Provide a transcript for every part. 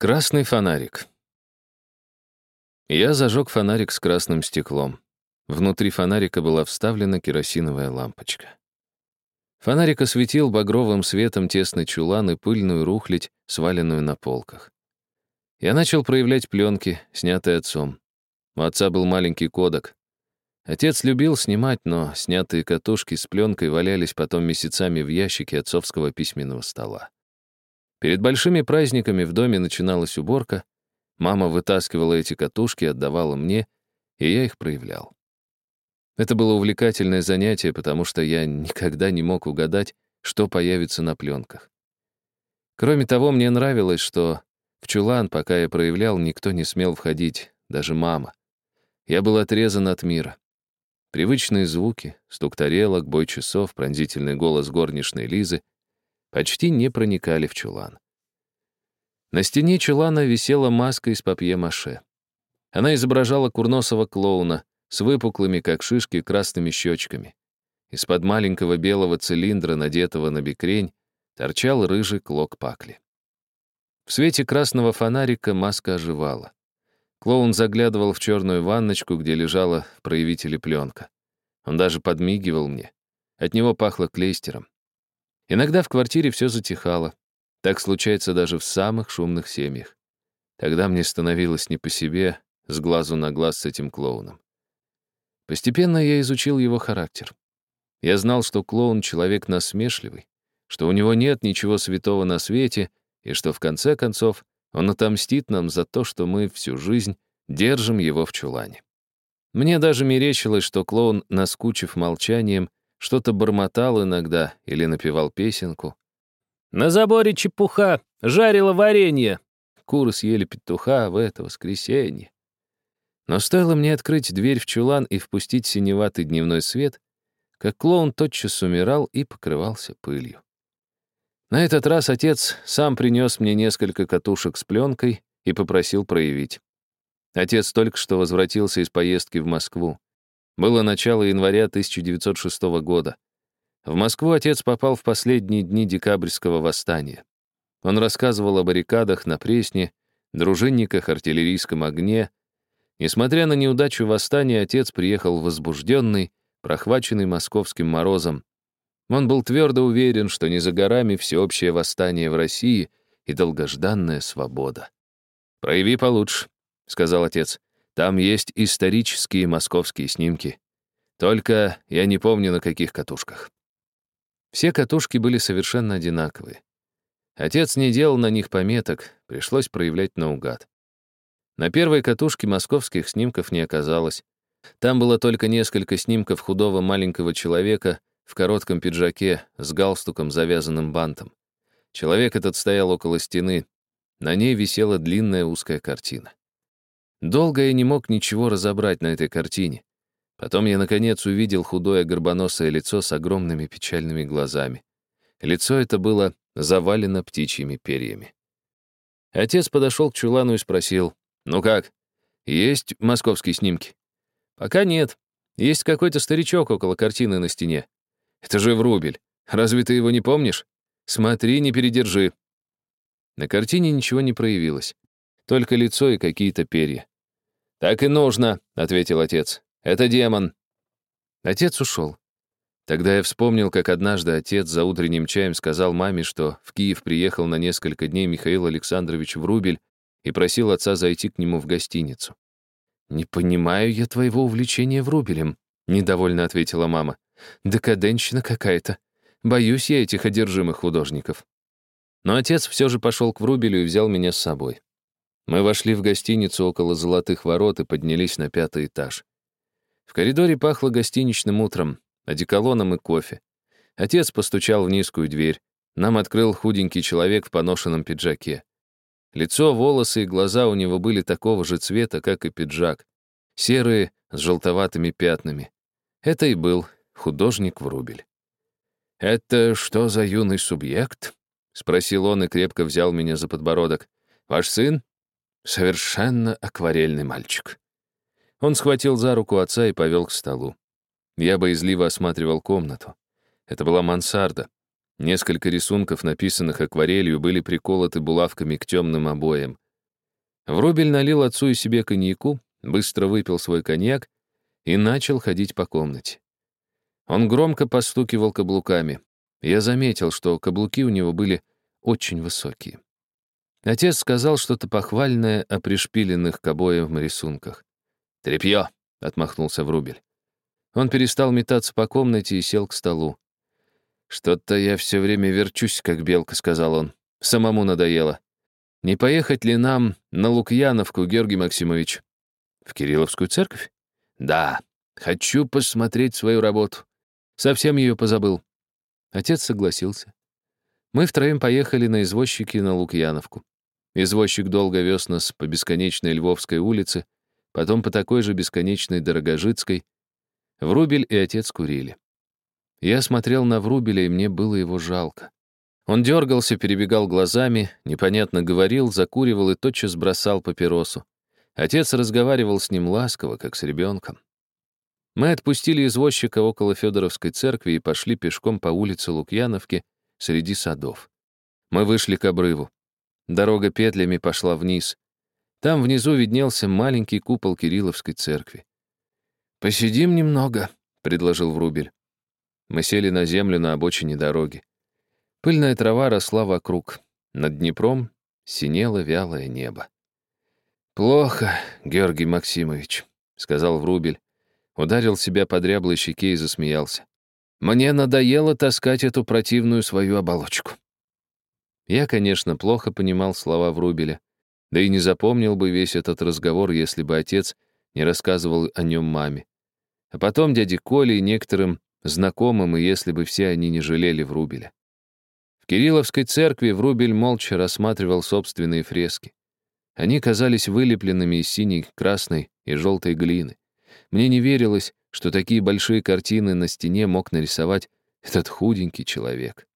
Красный фонарик. Я зажег фонарик с красным стеклом. Внутри фонарика была вставлена керосиновая лампочка. Фонарик осветил багровым светом тесный чулан и пыльную рухлядь, сваленную на полках. Я начал проявлять пленки, снятые отцом. У отца был маленький кодек. Отец любил снимать, но снятые катушки с пленкой валялись потом месяцами в ящике отцовского письменного стола. Перед большими праздниками в доме начиналась уборка, мама вытаскивала эти катушки, отдавала мне, и я их проявлял. Это было увлекательное занятие, потому что я никогда не мог угадать, что появится на пленках. Кроме того, мне нравилось, что в чулан, пока я проявлял, никто не смел входить, даже мама. Я был отрезан от мира. Привычные звуки, стук тарелок, бой часов, пронзительный голос горничной Лизы почти не проникали в чулан. На стене чулана висела маска из папье-маше. Она изображала курносого клоуна с выпуклыми, как шишки, красными щечками. Из-под маленького белого цилиндра, надетого на бекрень, торчал рыжий клок пакли. В свете красного фонарика маска оживала. Клоун заглядывал в черную ванночку, где лежала в проявителе пленка. Он даже подмигивал мне. От него пахло клейстером. Иногда в квартире все затихало. Так случается даже в самых шумных семьях. Тогда мне становилось не по себе, с глазу на глаз с этим клоуном. Постепенно я изучил его характер. Я знал, что клоун — человек насмешливый, что у него нет ничего святого на свете, и что, в конце концов, он отомстит нам за то, что мы всю жизнь держим его в чулане. Мне даже мерещилось, что клоун, наскучив молчанием, что-то бормотал иногда или напевал песенку. «На заборе чепуха, жарила варенье!» Куры съели петуха в это воскресенье. Но стоило мне открыть дверь в чулан и впустить синеватый дневной свет, как клоун тотчас умирал и покрывался пылью. На этот раз отец сам принес мне несколько катушек с пленкой и попросил проявить. Отец только что возвратился из поездки в Москву. Было начало января 1906 года. В Москву отец попал в последние дни декабрьского восстания. Он рассказывал о баррикадах на Пресне, дружинниках, артиллерийском огне. Несмотря на неудачу восстания, отец приехал возбужденный, прохваченный московским морозом. Он был твердо уверен, что не за горами всеобщее восстание в России и долгожданная свобода. «Прояви получше», — сказал отец. Там есть исторические московские снимки. Только я не помню, на каких катушках. Все катушки были совершенно одинаковые. Отец не делал на них пометок, пришлось проявлять наугад. На первой катушке московских снимков не оказалось. Там было только несколько снимков худого маленького человека в коротком пиджаке с галстуком, завязанным бантом. Человек этот стоял около стены. На ней висела длинная узкая картина. Долго я не мог ничего разобрать на этой картине. Потом я, наконец, увидел худое горбоносое лицо с огромными печальными глазами. Лицо это было завалено птичьими перьями. Отец подошел к чулану и спросил, «Ну как, есть московские снимки?» «Пока нет. Есть какой-то старичок около картины на стене. Это же Врубель. Разве ты его не помнишь? Смотри, не передержи». На картине ничего не проявилось. Только лицо и какие-то перья. «Так и нужно», — ответил отец. «Это демон». Отец ушел. Тогда я вспомнил, как однажды отец за утренним чаем сказал маме, что в Киев приехал на несколько дней Михаил Александрович Врубель и просил отца зайти к нему в гостиницу. «Не понимаю я твоего увлечения Врубелем», — недовольно ответила мама. «Декаденщина какая-то. Боюсь я этих одержимых художников». Но отец все же пошел к Врубелю и взял меня с собой. Мы вошли в гостиницу около золотых ворот и поднялись на пятый этаж. В коридоре пахло гостиничным утром, одеколоном и кофе. Отец постучал в низкую дверь. Нам открыл худенький человек в поношенном пиджаке. Лицо, волосы и глаза у него были такого же цвета, как и пиджак. Серые, с желтоватыми пятнами. Это и был художник Врубель. «Это что за юный субъект?» — спросил он и крепко взял меня за подбородок. «Ваш сын?» Совершенно акварельный мальчик. Он схватил за руку отца и повел к столу. Я боязливо осматривал комнату. Это была мансарда. Несколько рисунков, написанных акварелью, были приколоты булавками к темным обоям. Врубель налил отцу и себе коньяку, быстро выпил свой коньяк и начал ходить по комнате. Он громко постукивал каблуками. Я заметил, что каблуки у него были очень высокие. Отец сказал что-то похвальное о пришпиленных к обоям рисунках. «Трепье!» — отмахнулся Врубель. Он перестал метаться по комнате и сел к столу. «Что-то я все время верчусь, как белка», — сказал он. «Самому надоело. Не поехать ли нам на Лукьяновку, Георгий Максимович?» «В Кирилловскую церковь?» «Да. Хочу посмотреть свою работу. Совсем ее позабыл». Отец согласился. Мы втроем поехали на извозчике на Лукьяновку. Извозчик долго вез нас по бесконечной Львовской улице, потом по такой же бесконечной Дорогожицкой. Врубель и отец курили. Я смотрел на Врубеля, и мне было его жалко. Он дергался, перебегал глазами, непонятно говорил, закуривал и тотчас бросал папиросу. Отец разговаривал с ним ласково, как с ребенком. Мы отпустили извозчика около Федоровской церкви и пошли пешком по улице Лукьяновки среди садов. Мы вышли к обрыву. Дорога петлями пошла вниз. Там внизу виднелся маленький купол Кирилловской церкви. «Посидим немного», — предложил Врубель. Мы сели на землю на обочине дороги. Пыльная трава росла вокруг. Над Днепром синело вялое небо. «Плохо, Георгий Максимович», — сказал Врубель. Ударил себя по дряблой щеке и засмеялся. «Мне надоело таскать эту противную свою оболочку». Я, конечно, плохо понимал слова Врубеля, да и не запомнил бы весь этот разговор, если бы отец не рассказывал о нем маме. А потом дяде Коле и некоторым знакомым, и если бы все они не жалели Врубеля. В Кирилловской церкви Врубель молча рассматривал собственные фрески. Они казались вылепленными из синей, красной и желтой глины. Мне не верилось, что такие большие картины на стене мог нарисовать этот худенький человек.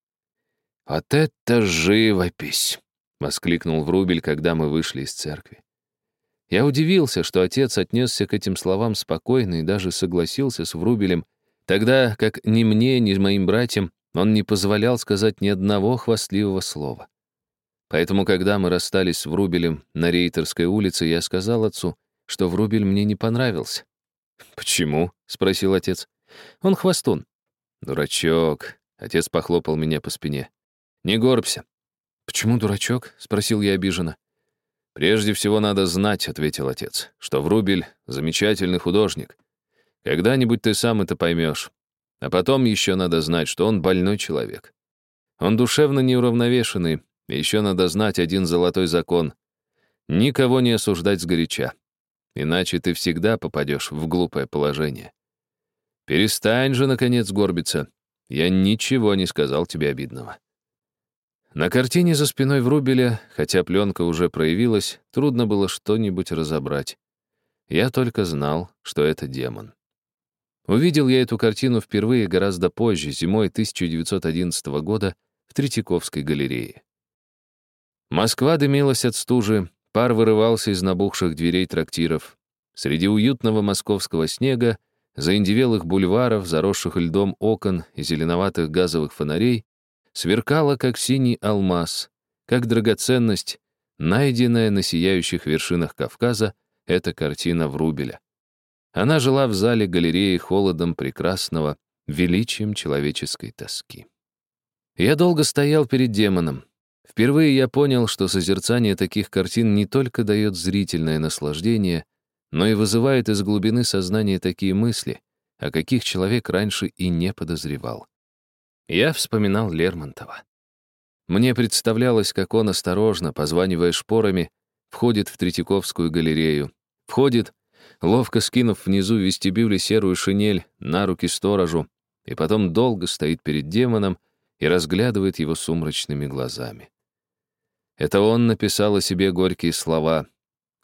«Вот это живопись!» — воскликнул Врубель, когда мы вышли из церкви. Я удивился, что отец отнесся к этим словам спокойно и даже согласился с Врубелем, тогда как ни мне, ни моим братьям он не позволял сказать ни одного хвастливого слова. Поэтому, когда мы расстались с Врубелем на Рейтерской улице, я сказал отцу, что Врубель мне не понравился. «Почему?» — спросил отец. «Он хвостун». «Дурачок», — отец похлопал меня по спине. «Не горбся». «Почему дурачок?» — спросил я обиженно. «Прежде всего надо знать», — ответил отец, «что Врубель — замечательный художник. Когда-нибудь ты сам это поймешь. А потом еще надо знать, что он больной человек. Он душевно неуравновешенный, и еще надо знать один золотой закон. Никого не осуждать сгоряча. Иначе ты всегда попадешь в глупое положение. Перестань же, наконец, горбиться. Я ничего не сказал тебе обидного. На картине за спиной Врубеля, хотя пленка уже проявилась, трудно было что-нибудь разобрать. Я только знал, что это демон. Увидел я эту картину впервые гораздо позже, зимой 1911 года, в Третьяковской галерее. Москва дымилась от стужи, пар вырывался из набухших дверей трактиров. Среди уютного московского снега, заиндевелых бульваров, заросших льдом окон и зеленоватых газовых фонарей, сверкала, как синий алмаз, как драгоценность, найденная на сияющих вершинах Кавказа, эта картина Врубеля. Она жила в зале галереи холодом прекрасного, величием человеческой тоски. Я долго стоял перед демоном. Впервые я понял, что созерцание таких картин не только дает зрительное наслаждение, но и вызывает из глубины сознания такие мысли, о каких человек раньше и не подозревал. Я вспоминал Лермонтова. Мне представлялось, как он осторожно, позванивая шпорами, входит в Третьяковскую галерею, входит, ловко скинув внизу в вестибюле серую шинель на руки сторожу, и потом долго стоит перед демоном и разглядывает его сумрачными глазами. Это он написал о себе горькие слова,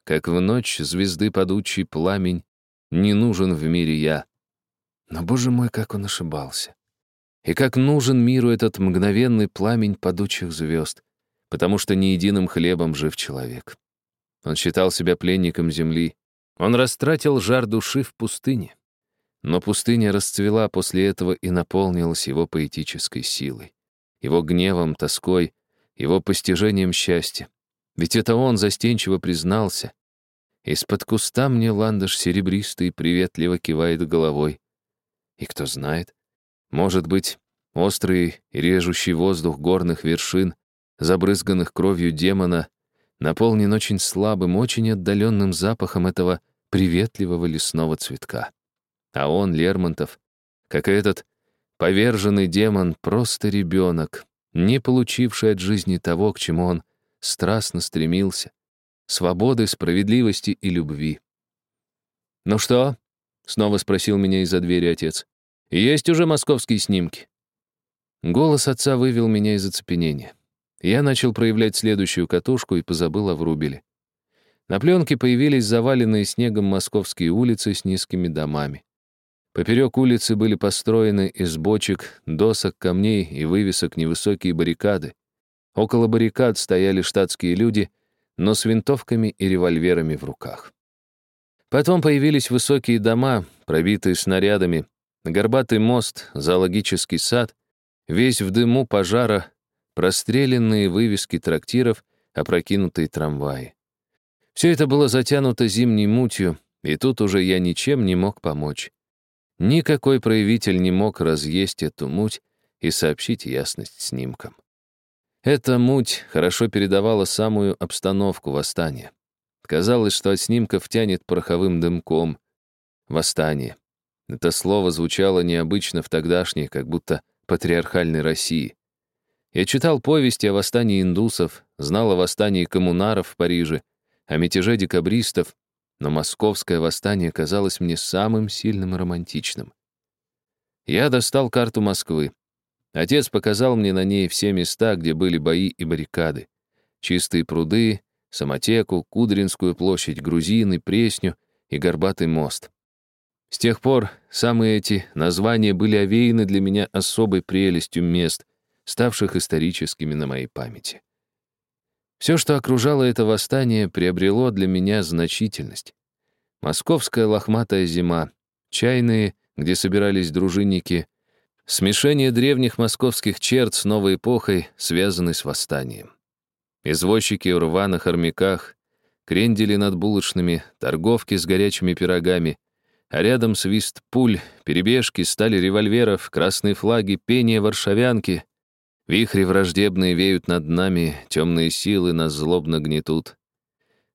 как в ночь звезды падучий пламень, не нужен в мире я. Но, боже мой, как он ошибался. И как нужен миру этот мгновенный пламень падучих звезд, потому что не единым хлебом жив человек. Он считал себя пленником земли. Он растратил жар души в пустыне. Но пустыня расцвела после этого и наполнилась его поэтической силой, его гневом, тоской, его постижением счастья. Ведь это он застенчиво признался. Из-под куста мне ландыш серебристый приветливо кивает головой. И кто знает, может быть, острый и режущий воздух горных вершин, забрызганных кровью демона, наполнен очень слабым, очень отдаленным запахом этого приветливого лесного цветка. А он, Лермонтов, как и этот поверженный демон, просто ребенок, не получивший от жизни того, к чему он страстно стремился, свободы, справедливости и любви. «Ну что?» — снова спросил меня из-за двери отец. «Есть уже московские снимки?» Голос отца вывел меня из оцепенения. Я начал проявлять следующую катушку и позабыл о врубеле. На пленке появились заваленные снегом московские улицы с низкими домами. Поперек улицы были построены из бочек, досок, камней и вывесок невысокие баррикады. Около баррикад стояли штатские люди, но с винтовками и револьверами в руках. Потом появились высокие дома, пробитые снарядами, горбатый мост, зоологический сад, весь в дыму пожара, простреленные вывески трактиров, опрокинутые трамваи. Все это было затянуто зимней мутью, и тут уже я ничем не мог помочь. Никакой проявитель не мог разъесть эту муть и сообщить ясность снимкам. Эта муть хорошо передавала самую обстановку восстания. Казалось, что от снимков тянет пороховым дымком. Восстание. Это слово звучало необычно в тогдашней, как будто патриархальной России. Я читал повести о восстании индусов, знал о восстании коммунаров в Париже, о мятеже декабристов, но московское восстание казалось мне самым сильным и романтичным. Я достал карту Москвы. Отец показал мне на ней все места, где были бои и баррикады. Чистые пруды, Самотеку, Кудринскую площадь, Грузины, Пресню и Горбатый мост. С тех пор самые эти названия были овеяны для меня особой прелестью мест, ставших историческими на моей памяти. Все, что окружало это восстание, приобрело для меня значительность. Московская лохматая зима, чайные, где собирались дружинники, смешение древних московских черт с новой эпохой, связанной с восстанием. Извозчики в рваных армяках, крендели над булочными, торговки с горячими пирогами, а рядом свист пуль, перебежки, стали револьверов, красные флаги, пение варшавянки, Вихри враждебные веют над нами, темные силы нас злобно гнетут.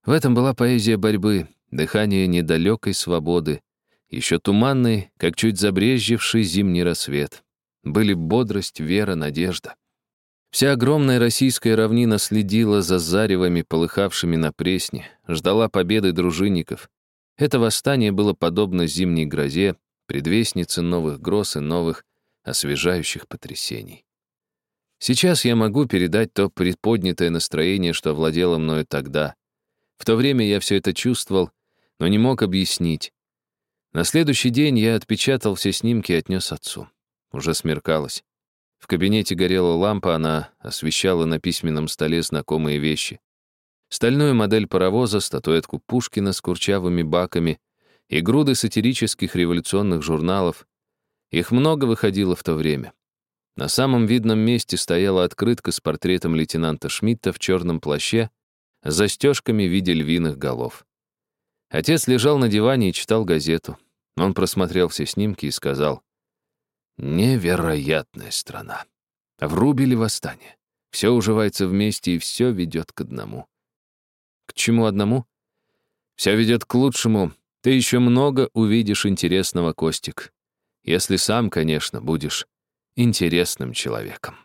В этом была поэзия борьбы, дыхание недалекой свободы, еще туманный, как чуть забрезживший зимний рассвет. Были бодрость, вера, надежда. Вся огромная российская равнина следила за заревами, полыхавшими на пресне, ждала победы дружинников. Это восстание было подобно зимней грозе, предвестнице новых гроз и новых освежающих потрясений. Сейчас я могу передать то предподнятое настроение, что овладело мною тогда. В то время я все это чувствовал, но не мог объяснить. На следующий день я отпечатал все снимки и отнес отцу. Уже смеркалось. В кабинете горела лампа, она освещала на письменном столе знакомые вещи. Стальную модель паровоза, статуэтку Пушкина с курчавыми баками и груды сатирических революционных журналов. Их много выходило в то время. На самом видном месте стояла открытка с портретом лейтенанта Шмидта в черном плаще с застежками в виде львиных голов. Отец лежал на диване и читал газету. Он просмотрел все снимки и сказал, «Невероятная страна. Врубили восстание. Все уживается вместе и все ведет к одному». «К чему одному?» «Все ведет к лучшему. Ты еще много увидишь интересного, Костик. Если сам, конечно, будешь интересным человеком.